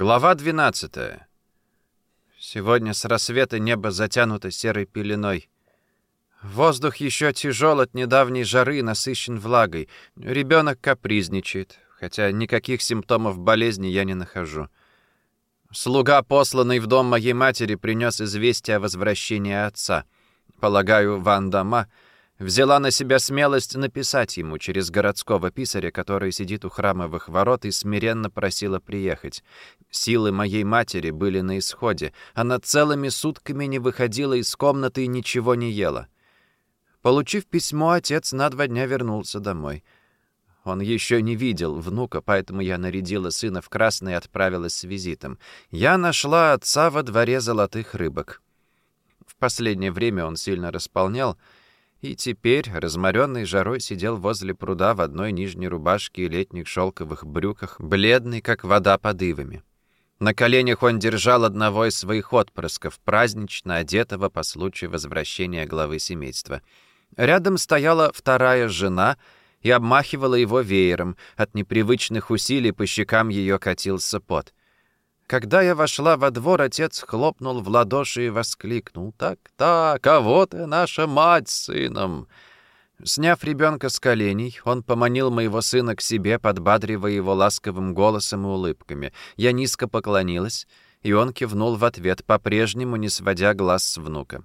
Глава 12. Сегодня с рассвета небо затянуто серой пеленой. Воздух еще тяжел от недавней жары насыщен влагой. Ребенок капризничает, хотя никаких симптомов болезни я не нахожу. Слуга, посланный в дом моей матери, принес известие о возвращении отца. Полагаю, Ван Дама взяла на себя смелость написать ему через городского писаря, который сидит у храмовых ворот и смиренно просила приехать. Силы моей матери были на исходе. Она целыми сутками не выходила из комнаты и ничего не ела. Получив письмо, отец на два дня вернулся домой. Он еще не видел внука, поэтому я нарядила сына в красный и отправилась с визитом. Я нашла отца во дворе золотых рыбок. В последнее время он сильно располнял, и теперь, разморенный жарой, сидел возле пруда в одной нижней рубашке и летних шелковых брюках, бледный, как вода под ивами. На коленях он держал одного из своих отпрысков, празднично одетого по случаю возвращения главы семейства. Рядом стояла вторая жена и обмахивала его веером. От непривычных усилий по щекам ее катился пот. Когда я вошла во двор, отец хлопнул в ладоши и воскликнул. «Так, так, а вот и наша мать с сыном!» Сняв ребенка с коленей, он поманил моего сына к себе, подбадривая его ласковым голосом и улыбками. Я низко поклонилась, и он кивнул в ответ, по-прежнему не сводя глаз с внука.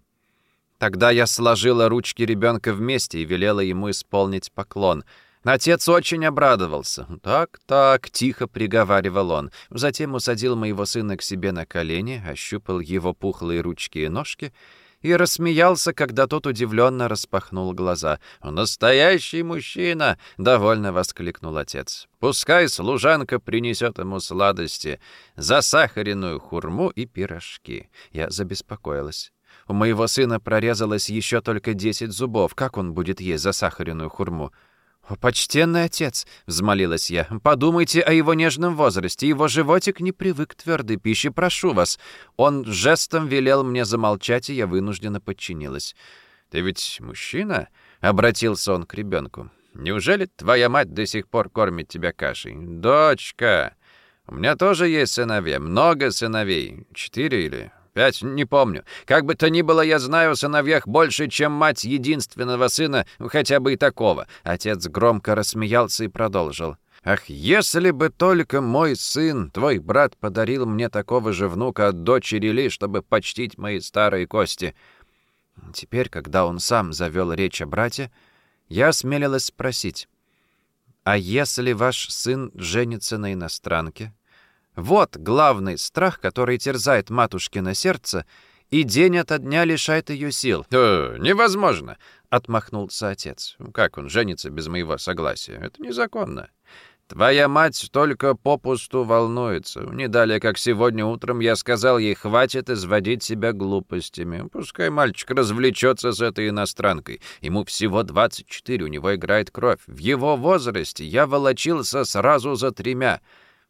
Тогда я сложила ручки ребенка вместе и велела ему исполнить поклон. Отец очень обрадовался. «Так, так», — тихо приговаривал он. Затем усадил моего сына к себе на колени, ощупал его пухлые ручки и ножки — и рассмеялся, когда тот удивленно распахнул глаза. «Настоящий мужчина!» — довольно воскликнул отец. «Пускай служанка принесет ему сладости, засахаренную хурму и пирожки». Я забеспокоилась. У моего сына прорезалось еще только десять зубов. Как он будет есть засахаренную хурму? «О, почтенный отец!» — взмолилась я. «Подумайте о его нежном возрасте. Его животик не привык к твердой пище. Прошу вас». Он жестом велел мне замолчать, и я вынужденно подчинилась. «Ты ведь мужчина?» — обратился он к ребенку. «Неужели твоя мать до сих пор кормит тебя кашей?» «Дочка! У меня тоже есть сыновья. Много сыновей. Четыре или Пять, не помню. Как бы то ни было, я знаю о сыновьях больше, чем мать единственного сына, хотя бы и такого». Отец громко рассмеялся и продолжил. «Ах, если бы только мой сын, твой брат, подарил мне такого же внука от дочери Ли, чтобы почтить мои старые кости». Теперь, когда он сам завел речь о брате, я осмелилась спросить, «А если ваш сын женится на иностранке?» Вот главный страх, который терзает матушкино сердце, и день ото дня лишает ее сил. «Э, «Невозможно!» — отмахнулся отец. «Как он женится без моего согласия? Это незаконно. Твоя мать только попусту волнуется. Не далее, как сегодня утром я сказал ей, хватит изводить себя глупостями. Пускай мальчик развлечется с этой иностранкой. Ему всего 24, у него играет кровь. В его возрасте я волочился сразу за тремя».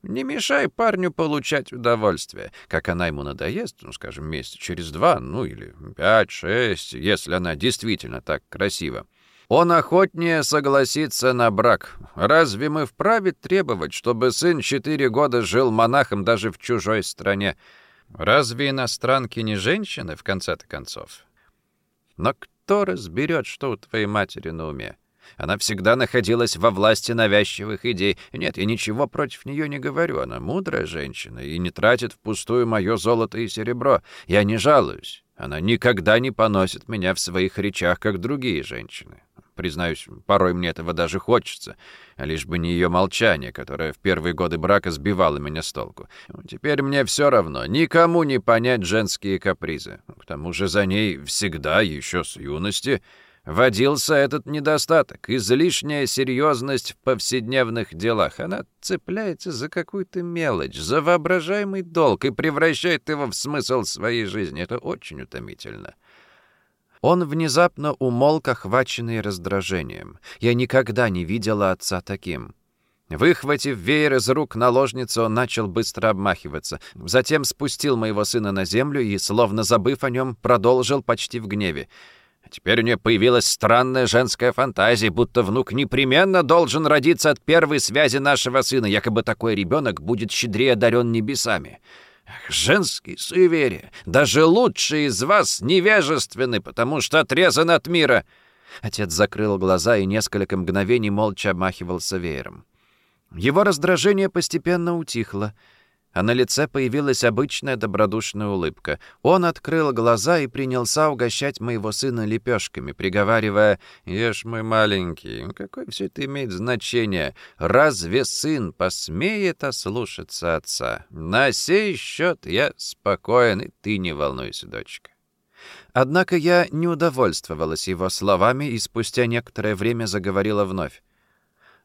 Не мешай парню получать удовольствие. Как она ему надоест, ну, скажем, месяца через два, ну или пять-шесть, если она действительно так красива. Он охотнее согласится на брак. Разве мы вправе требовать, чтобы сын четыре года жил монахом даже в чужой стране? Разве иностранки не женщины, в конце-то концов? Но кто разберет, что у твоей матери на уме? Она всегда находилась во власти навязчивых идей. Нет, я ничего против нее не говорю. Она мудрая женщина и не тратит впустую мое золото и серебро. Я не жалуюсь. Она никогда не поносит меня в своих речах, как другие женщины. Признаюсь, порой мне этого даже хочется, лишь бы не ее молчание, которое в первые годы брака сбивало меня с толку. Теперь мне все равно, никому не понять женские капризы. К тому же за ней всегда, еще с юности, водился этот недостаток, излишняя серьезность в повседневных делах. Она цепляется за какую-то мелочь, за воображаемый долг и превращает его в смысл своей жизни. Это очень утомительно. Он внезапно умолк, охваченный раздражением. Я никогда не видела отца таким. Выхватив веер из рук наложницы, он начал быстро обмахиваться. Затем спустил моего сына на землю и, словно забыв о нем, продолжил почти в гневе. Теперь у нее появилась странная женская фантазия, будто внук непременно должен родиться от первой связи нашего сына, якобы такой ребенок будет щедрее одарен небесами. Ах, женские суеверия! Даже лучшие из вас невежественны, потому что отрезаны от мира!» Отец закрыл глаза и несколько мгновений молча обмахивался веером. Его раздражение постепенно утихло — а на лице появилась обычная добродушная улыбка. Он открыл глаза и принялся угощать моего сына лепешками, приговаривая «Ешь, мой маленький, какое все это имеет значение? Разве сын посмеет ослушаться отца? На сей счет я спокоен, и ты не волнуйся, дочка». Однако я не удовольствовалась его словами и спустя некоторое время заговорила вновь.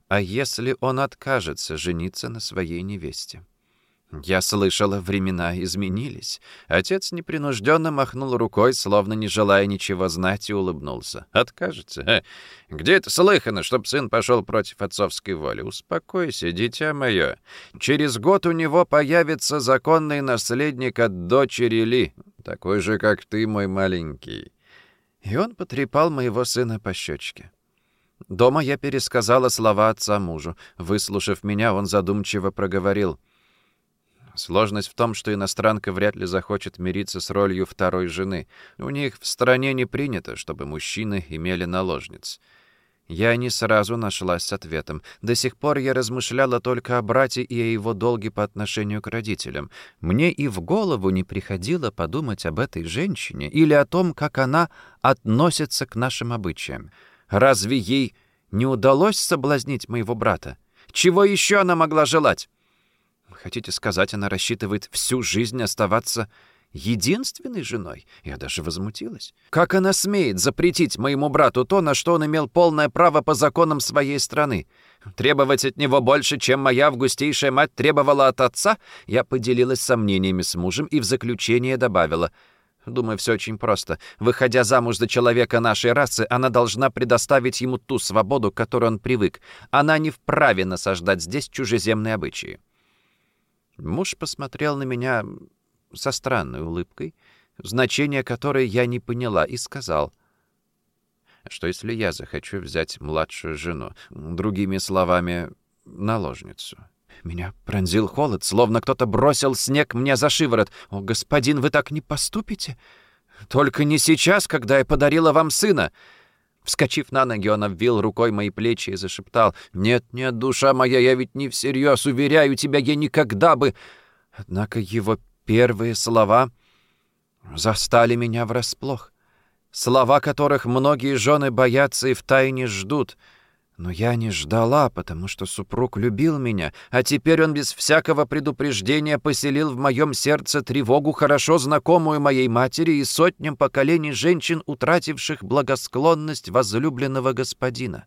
«А если он откажется жениться на своей невесте?» Я слышала, времена изменились. Отец непринужденно махнул рукой, словно не желая ничего знать, и улыбнулся. Откажется? Э, где это слыхано, чтоб сын пошел против отцовской воли? Успокойся, дитя мое. Через год у него появится законный наследник от дочери Ли, такой же, как ты, мой маленький. И он потрепал моего сына по щечке. Дома я пересказала слова отца мужу. Выслушав меня, он задумчиво проговорил — Сложность в том, что иностранка вряд ли захочет мириться с ролью второй жены. У них в стране не принято, чтобы мужчины имели наложниц. Я не сразу нашлась с ответом. До сих пор я размышляла только о брате и о его долге по отношению к родителям. Мне и в голову не приходило подумать об этой женщине или о том, как она относится к нашим обычаям. Разве ей не удалось соблазнить моего брата? Чего еще она могла желать? Хотите сказать, она рассчитывает всю жизнь оставаться единственной женой? Я даже возмутилась. Как она смеет запретить моему брату то, на что он имел полное право по законам своей страны? Требовать от него больше, чем моя августейшая мать требовала от отца? Я поделилась сомнениями с мужем и в заключение добавила — Думаю, все очень просто. Выходя замуж за человека нашей расы, она должна предоставить ему ту свободу, к которой он привык. Она не вправе насаждать здесь чужеземные обычаи. Муж посмотрел на меня со странной улыбкой, значение которой я не поняла, и сказал, что если я захочу взять младшую жену, другими словами, наложницу. Меня пронзил холод, словно кто-то бросил снег мне за шиворот. «О, господин, вы так не поступите? Только не сейчас, когда я подарила вам сына!» Вскочив на ноги, он обвил рукой мои плечи и зашептал. «Нет, нет, душа моя, я ведь не всерьез, уверяю тебя, я никогда бы...» Однако его первые слова застали меня врасплох. Слова, которых многие жены боятся и втайне ждут — но я не ждала, потому что супруг любил меня, а теперь он без всякого предупреждения поселил в моем сердце тревогу, хорошо знакомую моей матери и сотням поколений женщин, утративших благосклонность возлюбленного господина.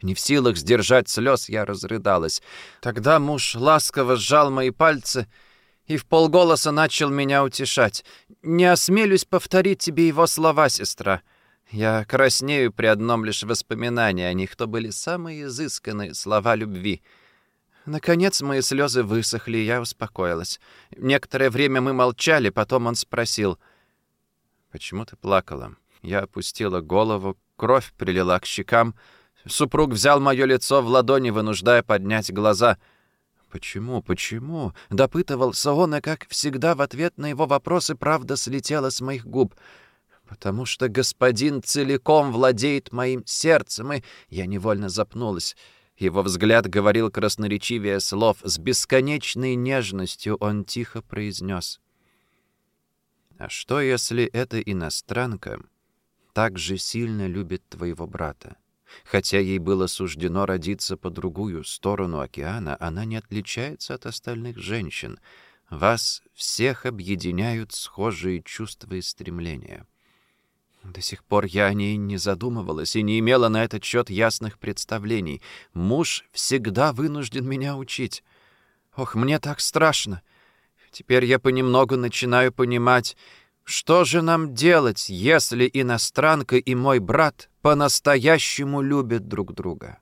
Не в силах сдержать слез, я разрыдалась. Тогда муж ласково сжал мои пальцы и в полголоса начал меня утешать. «Не осмелюсь повторить тебе его слова, сестра». Я краснею при одном лишь воспоминании о них, то были самые изысканные слова любви. Наконец мои слезы высохли, и я успокоилась. Некоторое время мы молчали, потом он спросил, «Почему ты плакала?» Я опустила голову, кровь прилила к щекам. Супруг взял мое лицо в ладони, вынуждая поднять глаза. «Почему, почему?» — допытывался он, и, как всегда, в ответ на его вопросы правда слетела с моих губ — потому что господин целиком владеет моим сердцем, и я невольно запнулась. Его взгляд говорил красноречивее слов. С бесконечной нежностью он тихо произнес. «А что, если эта иностранка так же сильно любит твоего брата? Хотя ей было суждено родиться по другую сторону океана, она не отличается от остальных женщин. Вас всех объединяют схожие чувства и стремления». До сих пор я о ней не задумывалась и не имела на этот счет ясных представлений. Муж всегда вынужден меня учить. Ох, мне так страшно. Теперь я понемногу начинаю понимать, что же нам делать, если иностранка и мой брат по-настоящему любят друг друга.